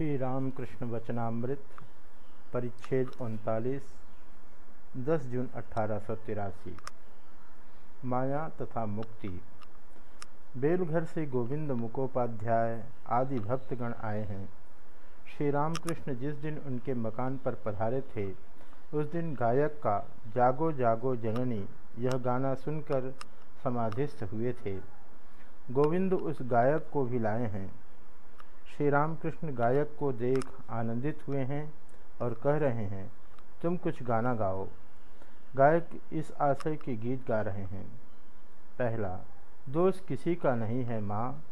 श्री रामकृष्ण वचनामृत परिच्छेद उनतालीस, दस जून अठारह माया तथा मुक्ति। बेलघर से गोविंद मुखोपाध्याय, आदि भक्तगण आए हैं। श्री रामकृष्ण जिस दिन उनके मकान पर पधारे थे, उस दिन गायक का जागो जागो जननी यह गाना सुनकर समाधिस्थ हुए थे। गोविंद उस गायक को भी लाए हैं। श्री रामकृष्ण गायक को देख आनंदित हुए हैं और कह रहे हैं, तुम कुछ गाना गाओ। गायक इस आशय के गीत गा रहे हैं। पहला, दोष किसी का नहीं है माँ,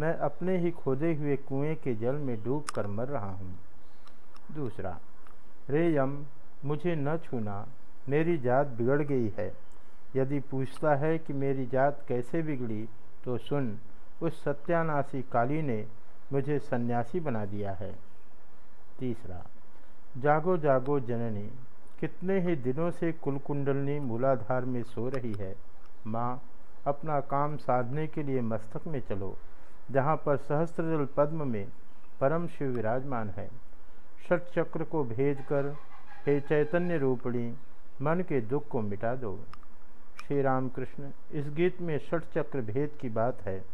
मैं अपने ही खोदे हुए कुएँ के जल में डूब कर मर रहा हूँ। दूसरा, रे यम, मुझे न छूना, मेरी जात बिगड़ गई है। यदि पूछता है कि मेरी जात कैसे बिगड़ी तो सुन, उस सत्यानाशी काली ने मुझे सन्यासी बना दिया है। तीसरा, जागो जागो जननी, कितने ही दिनों से कुलकुंडलनी मूलाधार में सो रही है। माँ, अपना काम साधने के लिए मस्तक में चलो, जहाँ पर सहस्त्रजल पद्म में परम शिव विराजमान है। षट चक्र को भेज कर हे चैतन्य रूपणी, मन के दुख को मिटा दो। श्री राम कृष्ण इस गीत में षट चक्र भेद की बात है।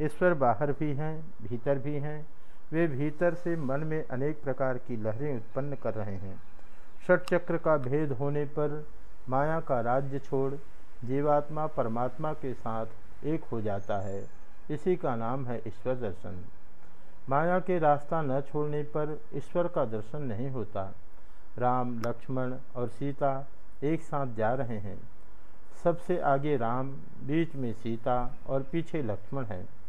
ईश्वर बाहर भी हैं, भीतर भी हैं। वे भीतर से मन में अनेक प्रकार की लहरें उत्पन्न कर रहे हैं। षट चक्र का भेद होने पर माया का राज्य छोड़ जीवात्मा परमात्मा के साथ एक हो जाता है। इसी का नाम है ईश्वर दर्शन। माया के रास्ता न छोड़ने पर ईश्वर का दर्शन नहीं होता। राम, लक्ष्मण और सीता एक साथ जा रहे हैं। सबसे आगे राम, बीच में सीता और पीछे लक्ष्मण है।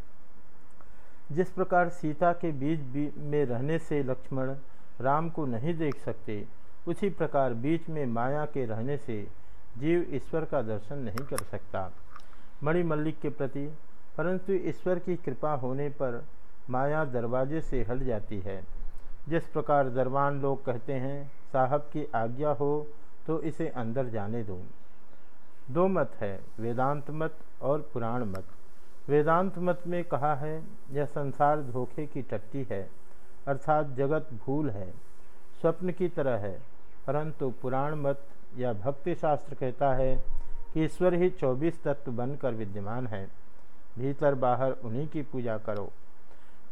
जिस प्रकार सीता के बीच में रहने से लक्ष्मण राम को नहीं देख सकते, उसी प्रकार बीच में माया के रहने से जीव ईश्वर का दर्शन नहीं कर सकता। मणिमल्लिक के प्रति, परंतु ईश्वर की कृपा होने पर माया दरवाजे से हट जाती है। जिस प्रकार दरबान लोग कहते हैं, साहब की आज्ञा हो तो इसे अंदर जाने दूँ। दो मत है, वेदांत मत और पुराण मत। वेदांत मत में कहा है, यह संसार धोखे की टट्टी है, अर्थात जगत भूल है, स्वप्न की तरह है, परंतु पुराण मत या भक्ति शास्त्र कहता है कि ईश्वर ही चौबीस तत्व बनकर विद्यमान है, भीतर बाहर उन्हीं की पूजा करो।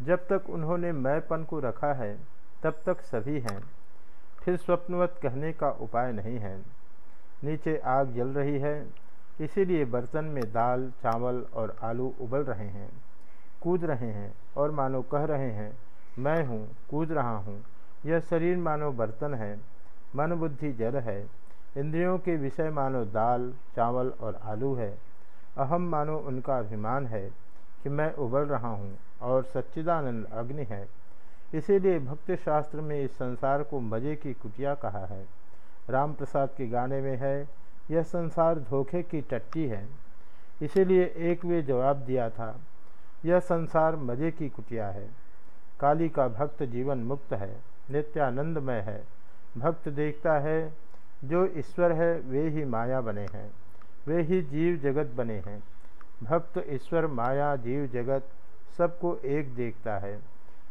जब तक उन्होंने मैंपन को रखा है, तब तक सभी हैं, फिर स्वप्नवत कहने का उपाय नहीं है। नीचे आग जल रही है इसीलिए बर्तन में दाल, चावल और आलू उबल रहे हैं, कूद रहे हैं और मानो कह रहे हैं, मैं हूँ, कूद रहा हूँ। यह शरीर मानो बर्तन है, मन बुद्धि जल है। इंद्रियों के विषय मानो दाल, चावल और आलू है। अहम मानो उनका अभिमान है कि मैं उबल रहा हूँ और सच्चिदानंद अग्नि है। इसीलिए भक्ति शास्त्र में इस संसार को मज़े की कुटिया कहा है। राम प्रसाद के गाने में है यह संसार धोखे की टट्टी है। इसीलिए एक वे जवाब दिया था, यह संसार मज़े की कुटिया है। काली का भक्त जीवन मुक्त है, नित्यानंदमय है। भक्त देखता है, जो ईश्वर है, वे ही माया बने हैं, वे ही जीव जगत बने हैं। भक्त, ईश्वर, माया, जीव जगत सबको एक देखता है।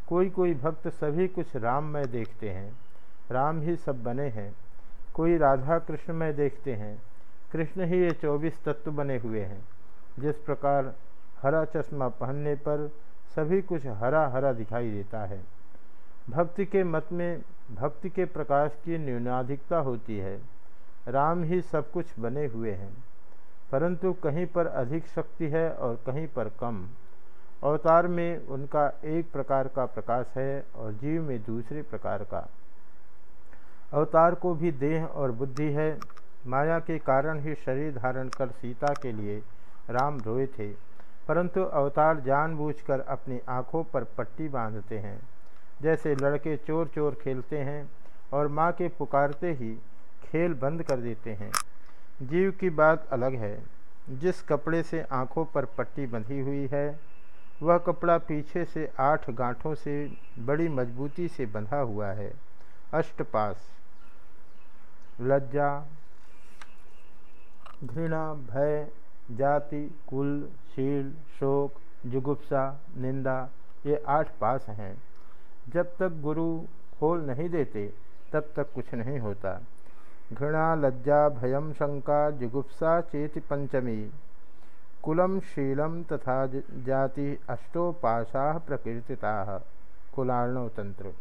कोई कोई भक्त सभी कुछ राममय देखते हैं, राम ही सब बने हैं। कोई राधा कृष्ण में देखते हैं, कृष्ण ही ये चौबीस तत्व बने हुए हैं। जिस प्रकार हरा चश्मा पहनने पर सभी कुछ हरा हरा दिखाई देता है। भक्ति के मत में भक्ति के प्रकाश की न्यूनाधिकता होती है। राम ही सब कुछ बने हुए हैं। परंतु कहीं पर अधिक शक्ति है और कहीं पर कम। अवतार में उनका एक प्रकार का प्रकाश है और जीव में दूसरे प्रकार का। अवतार को भी देह और बुद्धि है। माया के कारण ही शरीर धारण कर सीता के लिए राम रोए थे। परंतु अवतार जानबूझकर अपनी आँखों पर पट्टी बांधते हैं। जैसे लड़के चोर चोर खेलते हैं और माँ के पुकारते ही खेल बंद कर देते हैं। जीव की बात अलग है। जिस कपड़े से आँखों पर पट्टी बंधी हुई है, वह कपड़ा पीछे से आठ गांठों से बड़ी मजबूती से बंधा हुआ है। अष्टपास। लज्जा, घृणा, भय, जाति, कुल, शील, शोक, जुगुप्सा, निंदा, ये आठ पास हैं। जब तक गुरु खोल नहीं देते, तब तक कुछ नहीं होता। घृणा, लज्जा, भयम, शंका, जुगुप्सा, चेति पंचमी। कुलम, शीलम तथा जाति अष्टोपाशा प्रकीर्तिता। कुलाणव तंत्र।